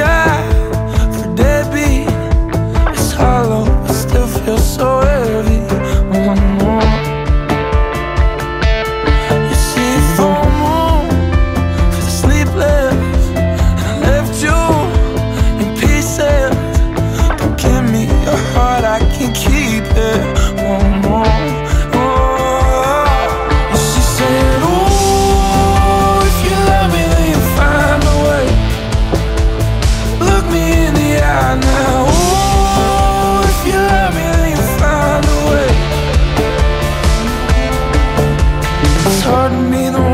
girl. hurt me the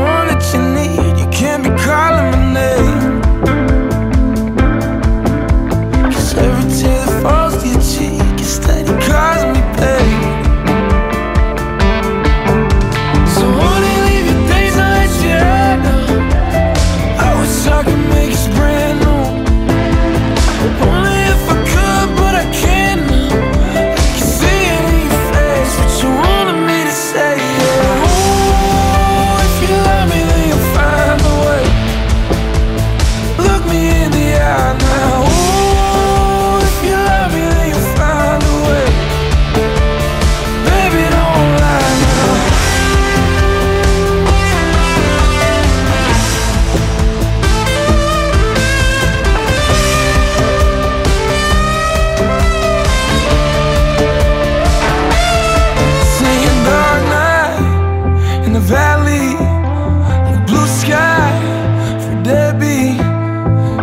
valley, blue sky for Debbie.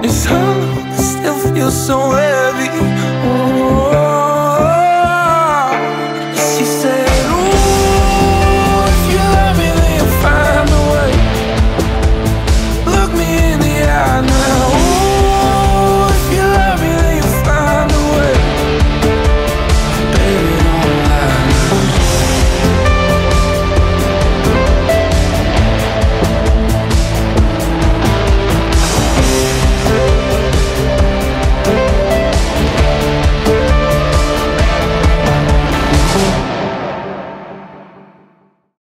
It's hollow, but still feels so heavy. Oh.